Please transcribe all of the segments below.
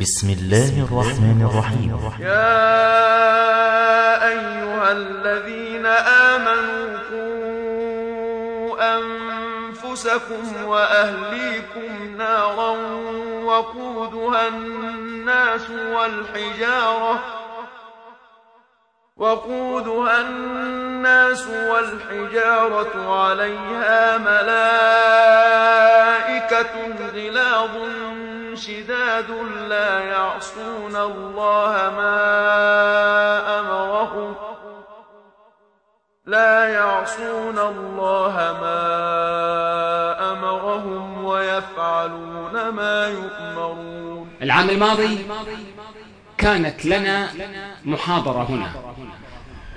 بسم الله الرحمن الرحيم. يا أيها الذين آمنوا قوا أنفسكم وأهليكم نارا وقودها الناس والحجارة وقودها الناس والحجارة عليها ملائكة شداد لا يعصون الله ما أمرهم. لا يعصون الله ما أمرهم ويفعلون ما يؤمرون. العام الماضي كانت لنا محاضرة هنا.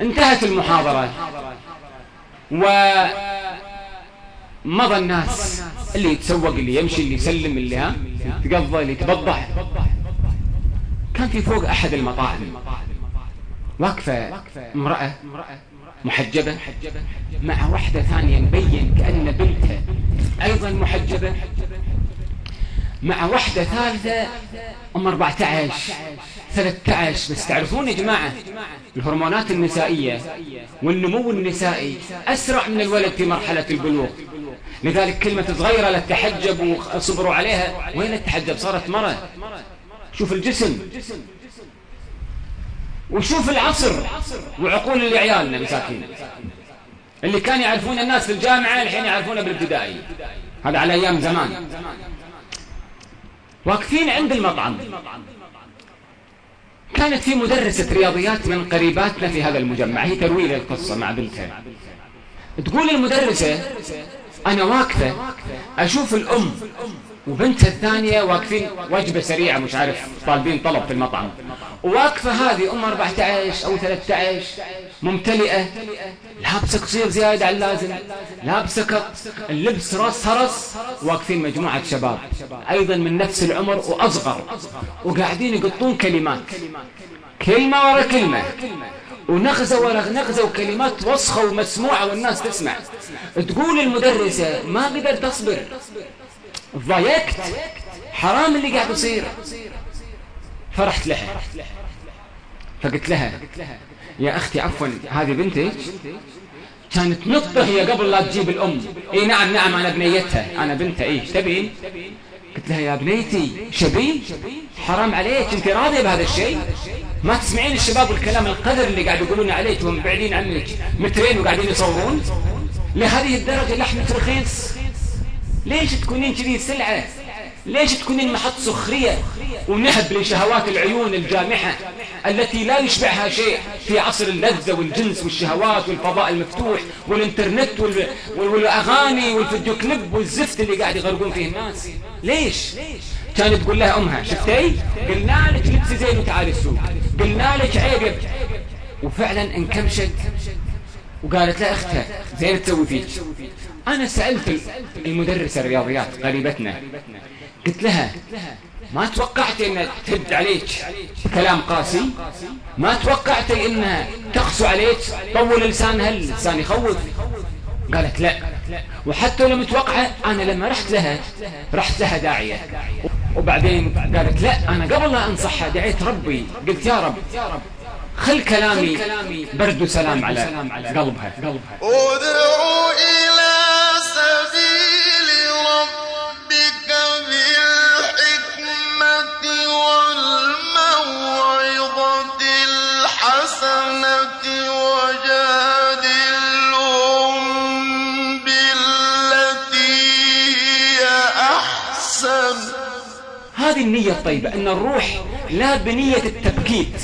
انتهت المحاضرة ومضى الناس اللي يتسوق اللي يمشي اللي يسلم اللي ها يتقضى يتبضح كان في فوق أحد المطاعم. واقفة امرأة محجبة مع واحدة ثانية مبين كأن بنتها أيضا محجبة مع واحدة ثالثة أم 14 13 بس تعرفون يا جماعة الهرمونات النسائية والنمو النسائي أسرع من الولد في مرحلة البلوغ. لذلك كلمة صغيرة لا تحجب وصبروا عليها. وين تحجب صارت مرة. شوف الجسم. وشوف العصر. وعقول اللي عيالنا مساكين. اللي كانوا يعرفون الناس في الجامعة الحين يعرفونه بالابتدائي. هذا على أيام زمان. واقفين عند المطعم. كانت في مدرسة رياضيات من قريباتنا في هذا المجمع. هي تروي القصة مع بنتها. تقول المدرسة أنا واقفة أشوف الأم وبنتها الثانية واقفين وجبة سريعة مش عارف طالبين طلب في المطعم. وواقفة هذه أم 14 أو 13 ممتلئة. لابسة قصير زيادة عن اللازم لابسة كت اللبس راس هرس واقفين مجموعة شباب. أيضا من نفس العمر وأصغر وقاعدين يقطون كلمات. كلمة ورا كلمة. ونغزة ورا نغزة وكلمات وسخة ومسموعة والناس تسمع. تقول المدرسة ما قدرت أصبر. ضايقت. حرام اللي قاعد يصير. فرحت لها. فقلت لها. يا أختي عفوا هذه بنتك؟ كانت نطة هي قبل لا تجيب الأم. إي نعم نعم أنا بنيتها. أنا بنتها. إيش تبين قلت لها يا بنيتي شبي حرام عليك أنت راضية بهذا الشيء؟ ما تسمعين الشباب والكلام القذر اللي قاعد يقولون عليك وهم بعيدين عنك. مترين وقاعدين يصورون؟ لهذه الدرجة لحمة رخيص ليش تكونين كذي سلعة؟ ليش تكونين محط سخرية ونهب لشهوات العيون الجامحة التي لا يشبعها شيء في عصر اللذة والجنس والشهوات والفضاء المفتوح والإنترنت وال... والأغاني والفيديو كليب والزفت اللي قاعد يغرقون فيه الناس؟ ليش؟ كانت تقول لها أمها شفتي؟ قلنا لك لبسي زين وتعالي السوق. قلنا لك عيب. وفعلا انكمشت وقالت لها أختها زين تسوي فيك. أنا سألت المدرسة الرياضيات قريبتنا. قلت لها ما توقعتي أنها تهد عليك كلام قاسي؟ ما توقعتي أنها تقسو عليك طول لسانها اللسان يخوف؟ قالت لا. وحتى لو متوقعة أنا لما رحت لها رحت لها داعية. وبعدين قالت لا أنا قبل لا أنصحها دعيت ربي. قلت يا رب خل كلامي برد وسلام على قلبها. ادعو هذه النية الطيبة أن الروح لا بنية التبكيت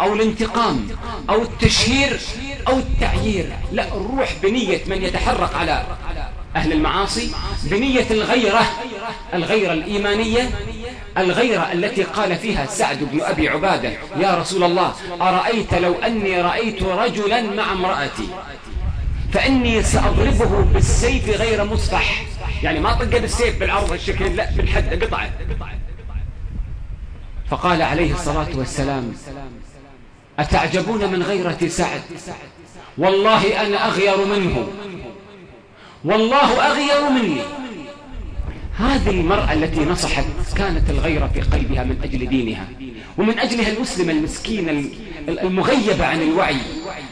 أو الانتقام أو التشهير أو التعيير لا الروح بنية من يتحرك على أهل المعاصي بنية الغيرة الغيرة الإيمانية الغيرة التي قال فيها سعد بن أبي عبادة يا رسول الله أرأيت لو أني رأيت رجلا مع امرأتي فإني سأضربه بالسيف غير مصفح. يعني ما طقه بالسيف بالعرض الشكل لا بالحد قطعه. فقال عليه الصلاة والسلام أتعجبون من غيرة سعد؟ والله أنا أغير منه. والله أغير مني. هذه المرأة التي نصحت كانت الغيرة في قلبها من أجل دينها ومن أجلها المسلمة المسكينة المغيبة عن الوعي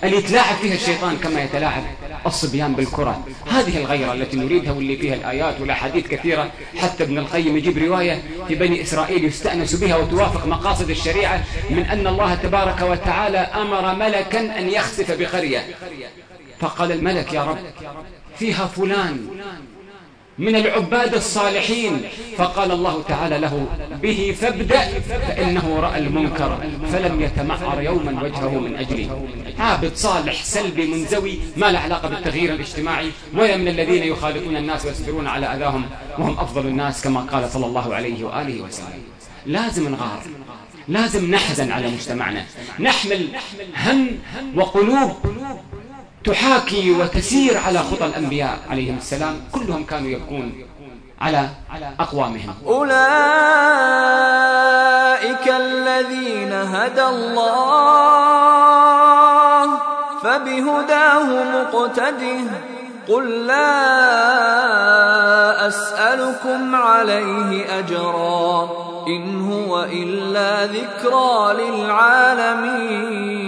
اللي يتلاعب فيها الشيطان كما يتلاعب. الصبيان بالكرة. هذه الغيرة التي نريدها واللي فيها الآيات والأحاديث كثيرة. حتى ابن القيم يجيب رواية في بني إسرائيل يستأنس بها وتوافق مقاصد الشريعة من أن الله تبارك وتعالى أمر ملكا أن يخسف بقرية. فقال الملك يا رب فيها فلان. من العباد الصالحين. فقال الله تعالى له به فابدأ فإنه رأى المنكر فلم يتمعر يوما وجهه من أجله. عابد صالح سلبي منزوي ما له علاقة بالتغيير الاجتماعي ولا من الذين يخالفون الناس ويصبرون على أذاهم وهم أفضل الناس كما قال صلى الله عليه وآله وسلم. لازم نغار لازم نحزن على مجتمعنا نحمل هم وقلوب تحاكي وتسير على خطى الأنبياء عليهم السلام كلهم كانوا يبكون على أقوامهم. أولئك الذين هدى الله فبهداه مقتده. قل لا أسألكم عليه أجرا إن هو إلا ذكرى للعالمين.